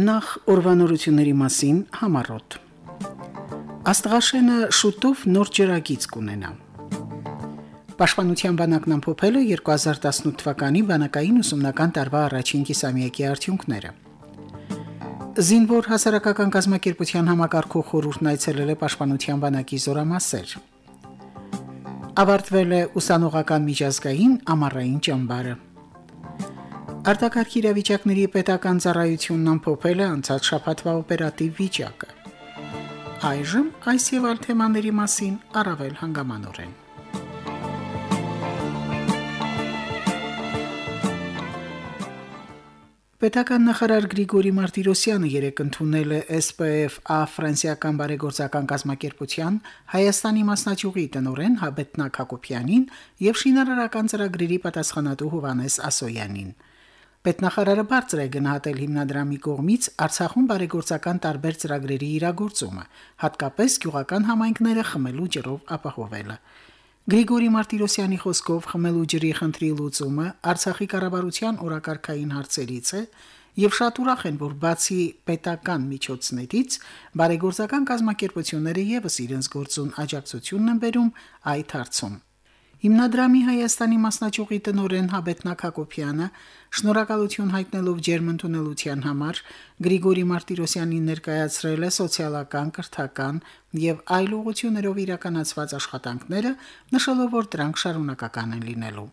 Նախ օրվանորությունների մասին համառոտ։ Աստղաշենը շուտով նոր ջրագիծ կունենա։ Պաշտպանության բանակն ամփոփել է 2018 թվականի բանակային ուսումնական տարվա առաջին կիսամյակի արդյունքները։ Զինվոր հասարակական գազམ་ակերպության համակարգող խորհուրդն այցելել է Պաշտպանության բանակի զորամասեր։ Ավարտվել է ուսանողական միջազգային ամառային ճամբարը։ Արտակարգ իրավիճակների պետական ծառայությունն ամփոփել է անցած շաբաթվա օպերատիվ վիճակը։ Այժմ այս եւ այլ թեմաների մասին առավել հանգամանորեն։ Պետական նախարար Գրիգորի Մարտիրոսյանը երեկ ընդունել է SPF-A ֆրանսիական բարեգործական կազմակերպության Հայաստանի մասնաճյուղի տնօրեն Հաբետնակ Հակոբյանին եւ շինարարական ծրագրերի պատասխանատու Հովանես Ասոյանին։ Պետնախարարը բարձր է գնահատել հիմնադրամի կողմից Արցախում բարեգործական տարբեր ծրագրերի իրագործումը, հատկապես գյուղական համայնքները խմելու ջրով ապահովելը։ Գրիգորի Մարտիրոսյանի խոսքով խմելու ջրի խնդրի լուծումը Արցախի կառավարության օրակարգային հարցերից է եւ շատ ուրախ են, որ բացի պետական միջոցներից բարեգործական կազմակերպությունները եւս իրենց գործուն աջակցությունն են բերում այդ հարցում։ Հիմնադրամի Հայաստանի մասնաճյուղի տնօրեն Հաբետնակ Հակոբյանը շնորհակալություն հայտնելով ջերմընդունելության համար Գրիգորի Մարտիրոսյանին ներկայացրել է սոցիալական, կրթական եւ այլ ուղղություններով իրականացված աշխատանքները, նշելով, որ դրանք շարունակական են լինելու։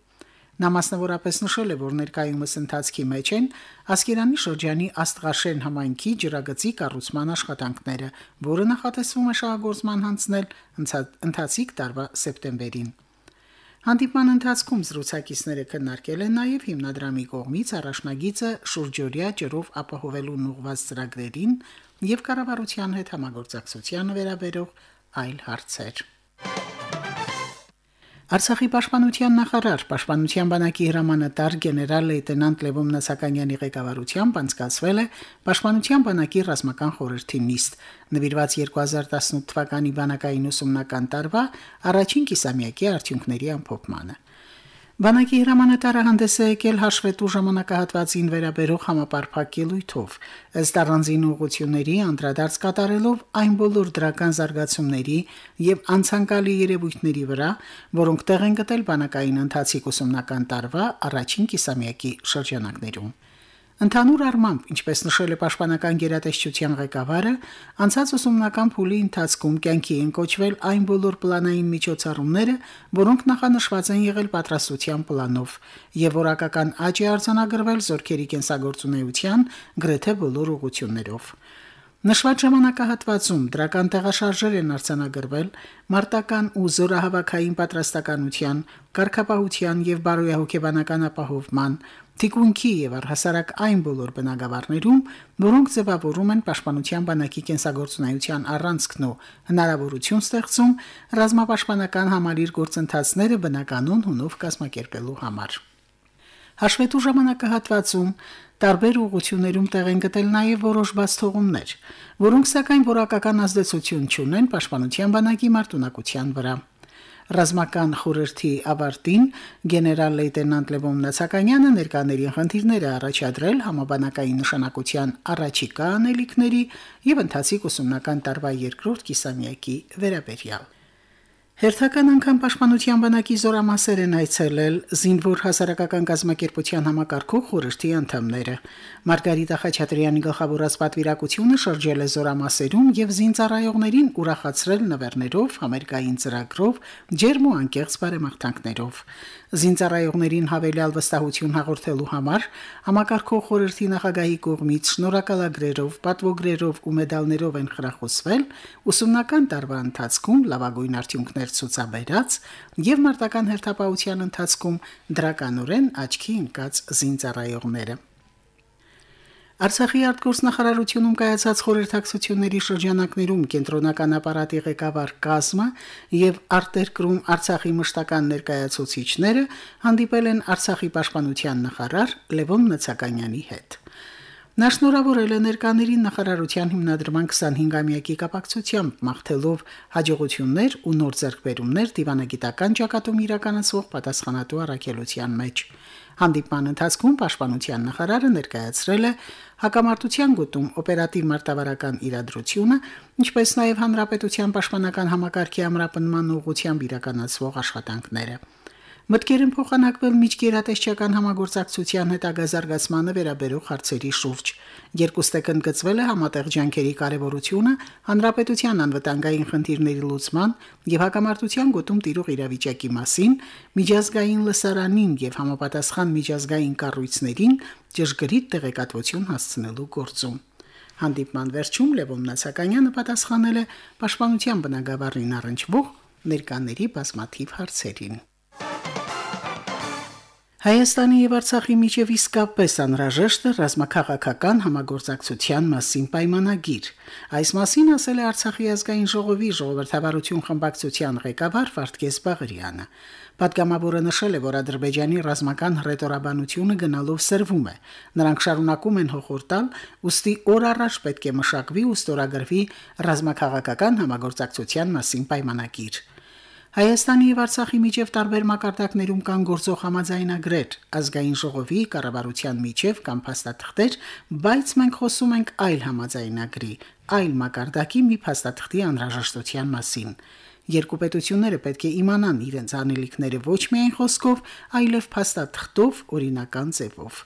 Նա մասնավորապես նշել է, որ ներկայումս ընթացքի մեջ են Ասկերանի շրջանի Աստղաշեն համայնքի ջրագծի կառուցման աշխատանքները, որը նախատեսվում է շահագործման հանձնել ընթացիկ տարվա սեպտեմբերին։ Հանդիպման ընթացքում զրուցակիցները քննարկել են նաև հիմնադրամի կողմից առաջնագիծը շուրջօրյա ջրով ապահովելուն ուղղված ծրագրերին եւ կառավարության հետ համագործակցությանը վերաբերող այլ հարցեր։ Արցախի պաշտպանության նախարար պաշտպանության բանակի հրամանատար գեներալ լեյտենանտ Լևոն Նասականյանի ղեկավարությամբ անցկացվել է պաշտպանության բանակի ռազմական խորհրդի նիստ, նվիրված 2018 թվականի բանակային ուսումնական տարվա առաջին կիսամյակի արդյունքների ամփոփմանը։ Բանակի հրամանատարը հանդես է եկել հաշվետու ժամանակահատվածին վերաբերող համապարփակ ելույթով, ըստ առանձին ուղությունների անդրադարձ կատարելով այն բոլոր դրական զարգացումների եւ անցանկալի երևույթների վրա, որոնք տեղ են գտել բանակային ընթացիկ ուսումնական տարվա առաջին կիսամյակի շրջանակներում։ Ընդհանուր առմամբ, ինչպես նշել է Պաշտպանական գերատեսչության ղեկավարը, անցած ուսումնական փուլի ընթացքում կյանքի են կոչվել այն բոլոր պլանային միջոցառումները, որոնք նախանշված են եղել պատրաստության պլանով, եւ որակական աճ է արձանագրվել զորքերի կենսագործունեության գրեթե բոլոր ուղություններով։ Նշված ժամանակահատվածում դրական տեղաշարժեր են արձանագրվել մարտական ու զորահավաքային պատրաստականության, կարգապահության եւ բարոյահոգեբանական ապահովման, թիկունքի եւ առհասարակ այն բոլոր բնագավառներում, որոնք ձևավորում են պաշտպանության բանակի կենսագործունեության առանցքն ու հնարավորություն ստեղծում ռազմապաշտպանական համալիր գործընթացները բնականon հունով կազմակերպելու համար։ Հաշվետու ժամանակահատվածում տարբեր ուղություններում տեղ են գտել նաև որոշ բացթողումներ, որոնք սակայն որակական ազդեցություն չունեն պաշտպանության բանակի մարտունակության վրա։ Ռազմական խորհրդի ավարտին գեներալ լեյտենանտ Լևոն Նացականյանը ներկաներին խնդիրները առաջադրել համաբանակային նշանակության առաջիկա անելիքների եւ ընթացիկ ուսումնական տարվա երկրորդ կիսամյակի վերաբերյալ։ Հերթական անգամ Պաշտպանության բանակի զորամասեր են այցելել զինվոր հասարակական գազམ་ակերպության համակարգող խորհրդի անդամները։ Մարգարիտա Խաչատրյանի գլխավորած պատվիրակությունը շրջել է զորամասերում եւ զինծառայողներին ուրախացրել նվերներով, համերգային ծրագրով, ջերմ ու անկեղծ բարեմաղթանքներով։ Զինծառայողներին հավելյալ վստահություն հաղորդելու համար համակարգող խորհրդի նախագահի կողմից շնորհակալագրերով, պատվոգրերով ու մեդալներով են խրախուսվել ուսումնական տարվա ընթացքում լավագույն արդյունքներ ցուցաբերած եւ մարտական հերթապահության ընթացքում դրականորեն աչքի ընկած զինծառայողները։ Արցախի արտգործնախարարությունում կայացած խորհրդակցությունների շրջանակներում կենտրոնական ապարատի ղեկավար Կազմը եւ արտերկրում Արցախի մշտական ներկայացուցիչները հանդիպել են Արցախի պաշտպանության նախարար Լևոն Նացականյանի հետ։ Նա շնորհավորել է ներկաներին նախարարության հիմնադրման 25-ամյակի կապակցությամբ մաղթելով հաջողություններ ու նոր ձեռքբերումներ դիվանագիտական ճակատում իրականացվող պատասխանատու առաքելության մեջ։ Հանդիպման ընթացքում Պաշտպանության նախարարը ներկայացրել է հակամարտության գոտում օպերատիվ մարտավարական իրադրությունը, ինչպես նաև հանրապետության պաշտպանական համակարգի ամրապնման ուղղությամբ իրականացվող աշխատանքները։ Մտքեր են փոխանակվել միջգերատեսչական համագործակցության հետագազարգացմանը վերաբերող հարցերի շուրջ։ Երկուստեք ընդգծվել է համատեղ ջանքերի կարևորությունը հանրապետության անվտանգային խնդիրների լուծման եւ հակամարտության գոտում տիրող իրավիճակի մասին, միջազգային լսարանին եւ համապատասխան միջազգային կառույցներին ճշգրիտ տեղեկատվություն հասցնելու գործում։ Հանդիպման վերջում Լևոն Նացականյանը պատասխանել է Պաշտպանության բնագավառին առնչվող ներկաների բազմաթիվ հարցերին։ Հայաստանի եւ Արցախի միջև իսկապես անհրաժեշտ է ռազմաքաղաքական համագործակցության մասին պայմանագիր։ Այս մասին ասել է Արցախի ազգային ժողովի ժողովրդավարություն խմբակցության ղեկավար Վարդգես Բաղարյանը։ Պատգամավորը նշել է, որ Ադրբեջանի ռազմական հռետորաբանությունը գնալով սրվում է։ Նրանք շարունակում են հոխորտալ, ուստի օր առաջ պետք է մշակվի ու ստորագրվի ռազմաքաղաքական համագործակցության մասին պայմանագիր։ Հայաստանի եւ Արցախի միջև տարբեր մակարդակներում կան գործող համաձայնագրեր ազգային ժողովի կառավարության միջև կամ փաստաթղթեր, բայց մենք խոսում ենք այլ համաձայնագրի, այլ մակարդակի մի փաստաթղթի անհրաժեշտության մասին։ Երկու պետությունները պետք է իմանան իրենց անելիքները ոչ միայն խոսքով, այլև փաստաթղթով, օրինական ձևով։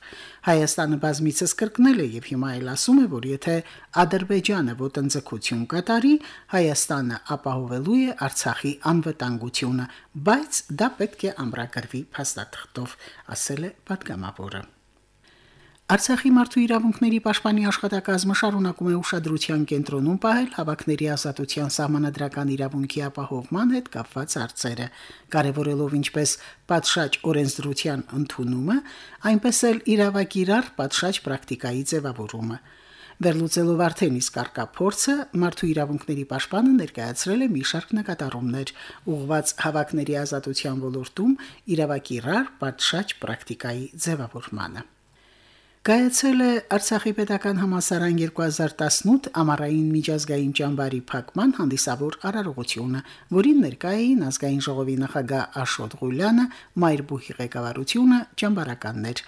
Հայաստանը բազմիցս կրկնել է եւ հիմա էլ ասում է, որ եթե Ադրբեջանը ոտնձգություն կատարի, Հայաստանը ապահովելու է Արցախի անվտանգությունը, բայց դա պետք է ամրագրվի փաստաթղթով, ասել է պատգամավորը։ Արցախի մարդու իրավունքների պաշտպանի աշխատակազմը շարունակում է ուշադրության կենտրոնում պահել հավաքների ազատության սահմանադրական իրավունքի ապահովման հետ կապված հարցերը, կարևորելով ինչպես պատշաճ օրենսդրության ընդունումը, այնպես էլ իրավակիրառ պատշաճ պրակտիկայի ձևավորումը։ Վերլուծելով արդեն իսկ արկա փորձը, մարդու իրավունքների պաշտպանը ներկայացրել է մի շարք նկատառումներ, ուղղված հավաքների ազատության ոլորտում իրավակիրառ պատշաճ պրակտիկայի ձևավորմանը։ Կայացել է Արցախի պետական համասարան 2018 ամառային միջազգային ճամբարի փակման հանդիսավոր արարողությունը, որին ներկայ էին ազգային ժողովի նախագահ Աշոտ Ղուլյանը, Մայրբուհի ղեկավարությունը, ճամբարականներ։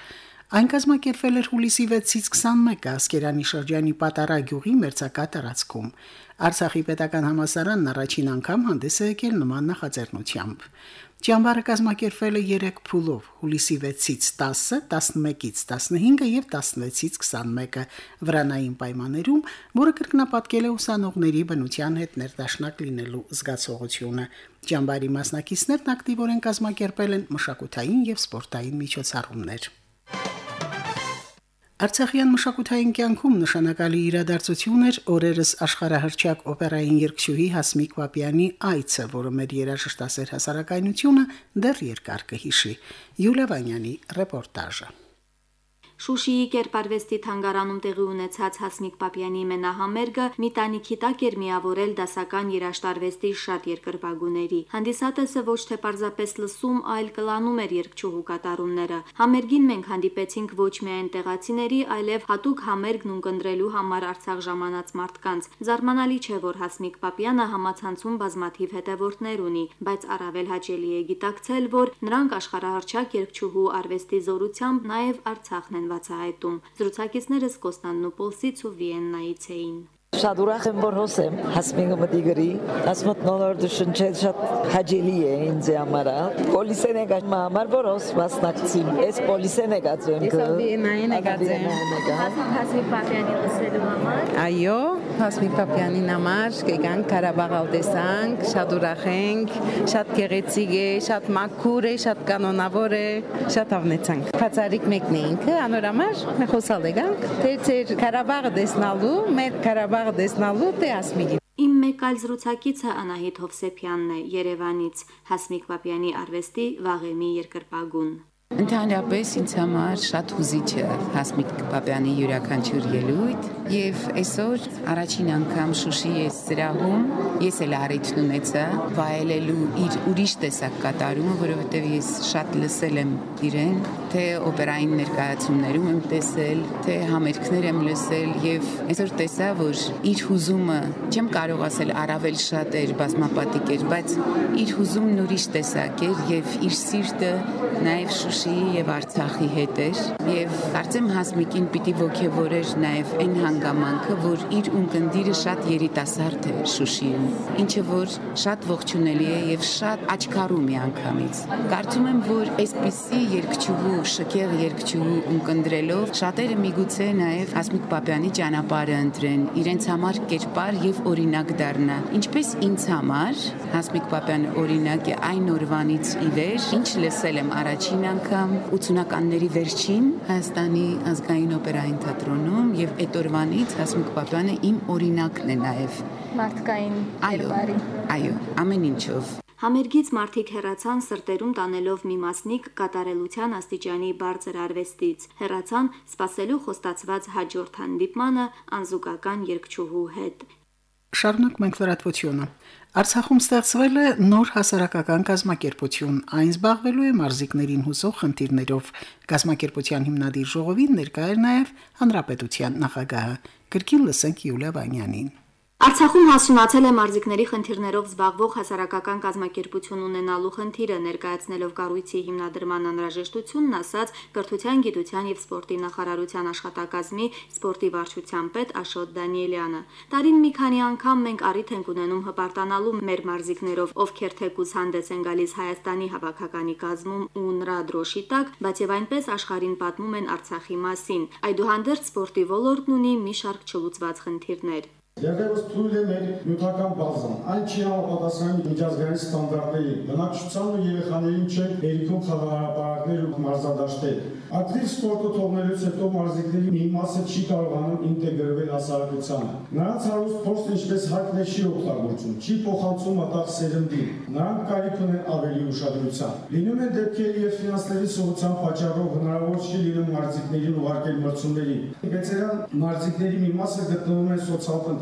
Այն կազմակերպվել էր հուլիսի 6-ից 21-ը Ասկերանի շրջանի Պատարա գյուղի մերձակա տարածքում։ Արցախի պետական համասարանն առաջին անգամ հանդես է եկել նման նախաձեռնությամբ։ Ճամբարը կազմակերպվել է 3 փուլով՝ հուլիսի 6-ից 10-ը, 11-ից 15-ը եւ 16-ից 21-ը վրանային պայմաններում, որը կրկնապատկել է ուսանողների բնության հետ ներդաշնակ լինելու զգացողությունը։ Ճամբարի մասնակիցներն ակտիվորեն կազմակերպել են մշակութային եւ սպորտային միջոցառումներ։ Արցախյան մշակութային կյանքում նշանակալի իրադարձություն էր օրերս աշխարհահռչակ օպերային երգչուհի Հասմիկ Պապյանի այցը, որը մեր երաժշտասեր հասարակայնությունը դեռ երկար կհիշի։ Յուլիա Վանյանի ռեպորտաժը։ Շուշիի կերպարվեստի թանգարանում տեղի ունեցած Հասմիկ Պապյանի մենահամերգը մի տանիքի տակ էր միավորել դասական երաշտարվեստի շատ երկրպագուների։ Հանդիսատեսը ոչ թե պարզապես լսում, այլ կլանում էր երկչուհու կատարումները։ Համերգին մենք հանդիպեցինք ոչ միայն տեղացիների, այլև հատուկ համերգն ունկնդրելու համար Արցախ ժամանած մարդկանց։ Զարմանալի չէ, որ Հասմիկ Պապյանը համացանցում բազմաթիվ հետևորդներ ունի, բայց առավել հաճելի է գիտակցել, որ նրանք աշխարհահռչակ երկչուհու արվեստի զորությամբ նաև Արցախն են բացահայտում։ Զրուցակիցներս Կոստանդնու Պոլսից ու Վիեննայից էին։ Շատ ուրախ եմ, որ հոսեմ հասմինգը մտի գրի։ Ասմոտ նոր դշնչել շատ հաջելի է ինձ համար։ Պոլիսեն է գա համար որ հոս մասնակցին։ Էս պոլիսեն է գածում։ Ես Վիեննային է գածեմ։ Հասմիկ Պապյանի լսելու համար։ Այո, Հասմիկ Պապյանին համար կեկանք Ղարաբաղալ տեսանք, շատ ուրախ ենք, շատ գեղեցիկ է, շատ մաքուր է, շատ կանոնավոր է, շատ ավնեցանք։ Բացարիք մեկն է ինքը, անորամար խոսալ եկանք, թե ծեր Ղարաբաղը տեսնալու, մեր Ղարաբաղ վաղը տեսնալու թե Ասմիկի։ Իմ մեկ այլ զրուցակիցը Անահիտ Հովսեփյանն է Երևանից, Հասմիկ Պապյանի արվեստի վաղեմի երկրպագուն։ Ընդհանրապես ինձ համար շատ հուզիչ է Հասմիկ Պապյանի յուրաքանչյուր ելույթ եւ այսօր առաջին անգամ Շուշիի սրահում ես էլ առիթ ունեցա վայելելու իր ուրիշ տեսակ կատարումը, որովհետեւ ես շատ լսել եմ իրեն, թե օպերային ներկայացումներում եմ տեսել, թե համերգներ եմ լսել եւ այսօր տեսա, որ իր հուզումը չեմ կարող ասել առավել շատ էր, բազմապատիկ էր, բայց իր հուզումն ուրիշ տեսակ էր եւ իր սիրտը նաեւ Շուշիի եւ Արցախի հետ էր եւ կարծեմ Հասմիկին պիտի ողջևորեր նաեւ այն հանգամանքը, որ իր ունկնդիրը շատ երիտասարդ է Շուշիում, ինչը որ շատ ողջունելի է եւ շատ աչքարու միանգամից։ Կարծում եմ, որ այսպիսի երկչուհու, շքեղ երկչուհու ունկնդրելով շատերը միգուցե նաեւ Հասմիկ Պապյանի ճանապարհը ընտրեն, իրենց համար կերպար եւ օրինակ դառնա։ Ինչպես ինձ համար Հասմիկ Պապյանը օրինակ է այն օրվանից ի վեր, ինչ լսել եմ առաջին անգամ 80-ականների վերջին Հայաստանի ազգային օպերային թատրոնում եւ այդ օրվանից Հասմիկ Պապյանը իմ օրինակն է նաեւ մարդկային երբարի։ Այո, ամեն ինչով։ Համերգից մարդիկ հերացան սրտերում տանելով մի մասնիկ կատարելության աստիճանի բարձր արվեստից։ Հերացան սпасելու խոստացված հաջորդ հանդիպմանը անզուգական երկչուհու հետ։ Շարունակ մենք լրատվությունը։ Արցախում ստեղծվել է նոր հասարակական կազմակերպություն։ Այն զբաղվելու է մարզիկներին հուսող խնդիրներով։ Կազմակերպության հիմնադիր ժողովին ներկա էր նաև հանրապետության նախագահը։ Գրքին լսենք Յուլիա Վանյանին։ Արցախում հասունացել է մարզիկների խնդիրներով զբաղվող հասարակական կազմակերպություն ունենալու խնդիրը ներկայացնելով կառույցի հիմնադրման անհրաժեշտությունն ասաց Կրթության, Գիտության եւ Սպորտի նախարարության աշխատակազմի սպորտի վարչության պետ Աշոտ Դանիելյանը։ Տարին մի քանի անգամ մենք առիթ ենք ունենում հպարտանալու մեր մարզիկներով, ովքեր թեկուզ հանդես են գալիս Հայաստանի հավաքականի կազմում ու նրա դրոշի տակ, բայց եւ այնպես աշխարհին պատմում են Արցախի մասին։ Այդուհանդերձ սպորտի ոլորտն ունի մի շարք չլուծված խնդիրներ։ Դեռևս թույլ է մեր նյութական բազան, այն չի համապատասխանում միջազգային ստանդարտներին, բնակչությանն ու երեխաներին չեն երիքում խաղահարապարակներ ու մարզադաշտեր։ Ակտիվ սպորտը թողնելուց հետո մարզիկների մի մասը չի կարողանում ինտեգրվել հասարակությանը։ Նրանց հարուստ փորձն ինչպես հայտնի է չի օգտագործում, չի փոխանցում մտաղ սերնդին։ Նրանք կարիք ունեն ավելի ուշադրության։ Լինում են դեպքեր եւ ֆինանսների սողության պատճառով հնարավոր չի լինում մարզիկներին ուղարկել մրցումներին։ Վեցերան մարզիկների մի մասը գտնվում են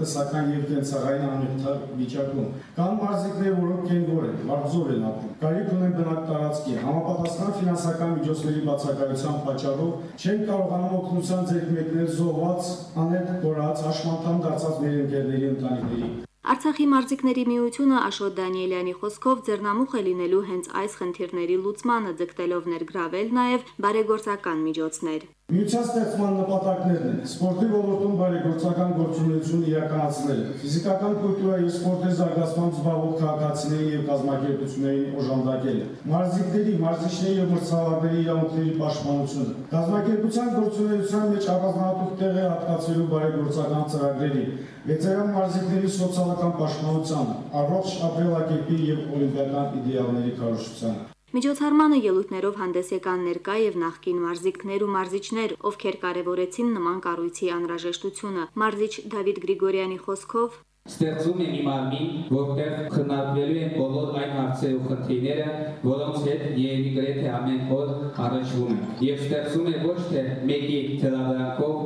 սոցիալ-տնտեսական եւ կենցաղային անհետ վիճակում։ Կան մարզիկներ, որոնք կենգոր են, մարզոր են ապրում։ Կարիք ունեն բնակ տարածքի, համապատասխան ֆինանսական միջոցների բացակայության պատճառով չեն կարողանում օգնության ձեր մեկնել զոհված, անել կորած, հաշմանդամ դարձած մեր ընկերների ընտանիքների։ Արցախի մարզիկների միությունը Աշոտ Դանիելյանի խոսքով ձեռնամուխ է լինելու հենց այս խնդիրների լուծմանը, ձգտելով ներգրավել նաև բարեգործական միջոցներ։ Միության ստեղծման նպատակներն են. Սպորտի ոլորտում բարեգործական գործունեություն իրականացնել, ֆիզիկական կուլտուրայի եւ սպորտի զարգացման զբաղվող քաղաքացիների եւ կազմակերպություններին օժանդակել, մարզիկների, մարզիչների եւ մրցավարների իրավունքների պաշտպանությունը, կազմակերպության գործունեության մեջ առանձնահատուկ տեղ է հատկացվելու բարեգործական ծրագրերի, վեթերան մարզիկների սոցիալական պաշտպանությանը, առողջ ապրելակերպի եւ օլիմպիական իդեալների կառուցությանը։ Միջոցառմանը ելույթներով հանդես եկան ներկա եւ նախկին մարզիկներ ու մարզիչներ, ովքեր կարևորեցին նման կառույցի անհրաժեշտությունը։ Մարզիչ Դավիթ Գրիգորյանի խոսքով Ստեղծում է մի մարմին, որտեղ քննարկվելու են բոլոր այն հարցերը ու խնդիրները, որոնց հետ երևի գրեթե ամեն օր առնչվում են։ Եվ ստեղծում է ոչ թե մեկի թելավրանքով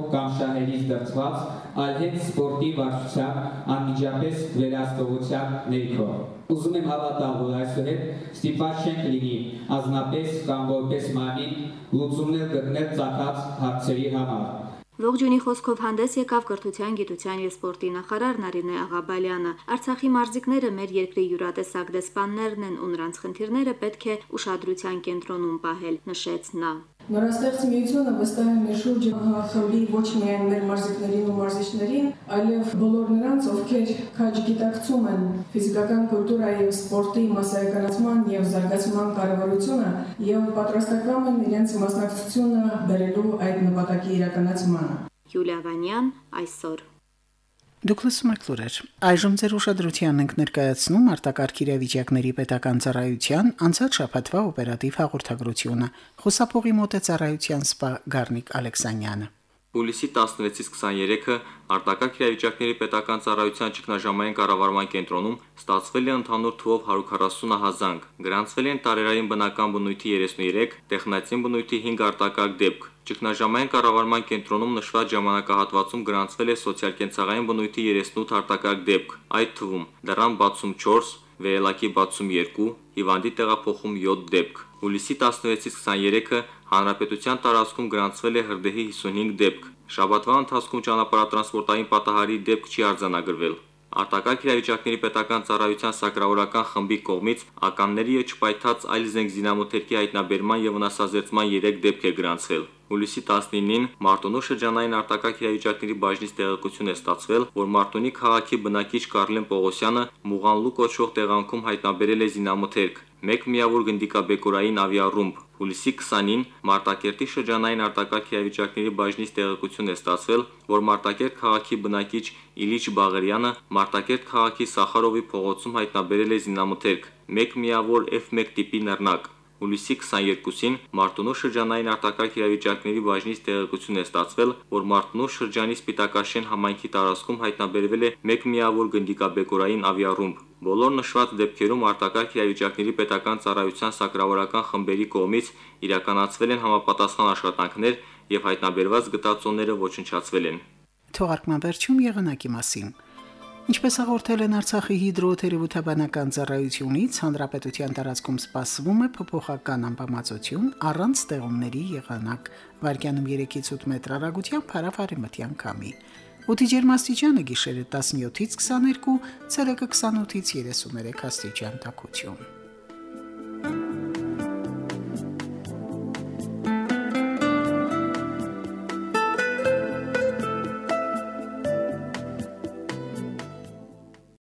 կամ շահերից դրծված, այլ հենց սպորտի վարչության անմիջապես վերահսկողության ներքո։ Ուզում եմ հավատալ, որ այսուհետ ստիպված չենք լինի ազնապես կամ որպես մարմին լուծումներ գտնել ցակած հարցերի համար Ողջունի խոսքով հանդես եկավ կրթության, գիտության եւ սպորտի նախարար Նարինե Աղաբալյանը։ Արցախի մարզիկները մեր երկրի յուրատեսակ դեսպաններն են ու նրանց խնդիրները պետք է ուշադրության կենտրոնում պահել, նշեց նա։ Նորաստեղծ միությունը վստահ է մեր շուրջը խմբի ոչ միայն մեր մարզիկներին ու մարզիչներին, այլև բոլոր նրանց, ովքեր քաջ գիտակցում են ֆիզիկական կուլտուրայի եւ սպորտի մասսայականացման եւ զարգացման կարեւորությունը եւ պատրաստական են իրենց մասնակցությունը բերելու այդ նպատակի իրականացմանը։ Յուլիա Վանյան այսօր Դուք լսում եք լուրեր։ Այժմ ձեր ուշադրությանն ենք ներկայացնում արտակարգ իրավիճակների պետական ծառայության անցած շաբաթվա օպերատիվ հաղորդագրությունը։ Խոսափողի մոտ է ծառայության սպա Գառնիկ Ալեքսանյանը։ Հուլիսի 16-ից 23-ը արտակարգ իրավիճակների պետական ծառայության ճգնաժամային կառավարման կենտրոնում ստացվել է ընդհանուր թվով 140 հազանգ։ Գրանցվել են տարերային բնական բնույթի 33, տեխնացին բնույթի 5 արտակարգ դեպք։ Ճգնաժամային կառավարման կենտրոնում նշված ժամանակահատվածում գրանցվել է սոցիալ-կենցաղային բնույթի 38 արտակարգ դեպք, այդ թվում դրան 64, վեելակի 62, հիվանդի տեղափոխում 7 դեպք։ Հուլիսի 16-ից 23-ը հանրապետության տարածքում գրանցվել է հրդեհի 55 դեպք։ Շաբաթվա ընթացքում ճանապարհատրանսպորտային պատահարի դեպք չի արձանագրվել։ Արտակարգ իրավիճակների պետական ծառայության սակրավորական խմբի կողմից ականների չպայթած այլ զենք զինամթերքի հայտնաբերման եւ վնասազերծման 3 դեպք է գրանցվել։ Հուլիսի 19-ին Մարտունու շրջանային արտակարգ իրավիճակների բաժնից տեղեկություն է ստացվել, որ Մարտունի քաղաքի բնակիչ Կարլեն Պողոսյանը Մուղանլու կոչվող տեղանքում հայտնաբերել է զինամթերք, մեկ միավոր գնդիկաբեկորային ավիառումբ։ Հուլիսի 20-ին Մարտակերտի շրջանային արտակարգ իրավիճակների բաժնից տեղեկություն է ստացվել, որ Մարտակերտ քաղաքի բնակիչ Իլիչ Բաղարյանը Մարտակերտ քաղաքի Սախարովի փողոցում հայտնաբերել է զինամթերք, մեկ միավոր F1 տիպի նռնակ։ Հուլիսի 22-ին Մարտունու շրջանային արտակարգ իրավիճակների բաժնից տեղեկություն է ստացվել, որ Մարտունու շրջանի Սպիտակաշեն համայնքի տարածքում հայտնաբերվել է մեկ միավոր գնդիկաբեկորային ավիառումբ։ Բոլոր նշված դեպքերում արտակարգ իրավիճակների պետական ծառայության սակրավորական խմբերի կողմից իրականացվել են համապատասխան աշխատանքներ եւ հայտնաբերված գտածոները ոչնչացվել են։ Թողարկման վերջում եղանակի մասին։ Ինչպես հաղորդել են Արցախի հիդրոթերապևտաբանական ծառայությունից, հանրապետության տարածքում սպասվում է փոփոխական անբավարարություն առանց ստեղումների եղանակ, վարկյանում 3-ից 8 մետր հեռագությամբ հարավարի մթյան կամի։ Օդի ջերմաստիճանը գիշերը 17-ից 22, ցերեկը 28-ից 33 աստիճան տաքություն։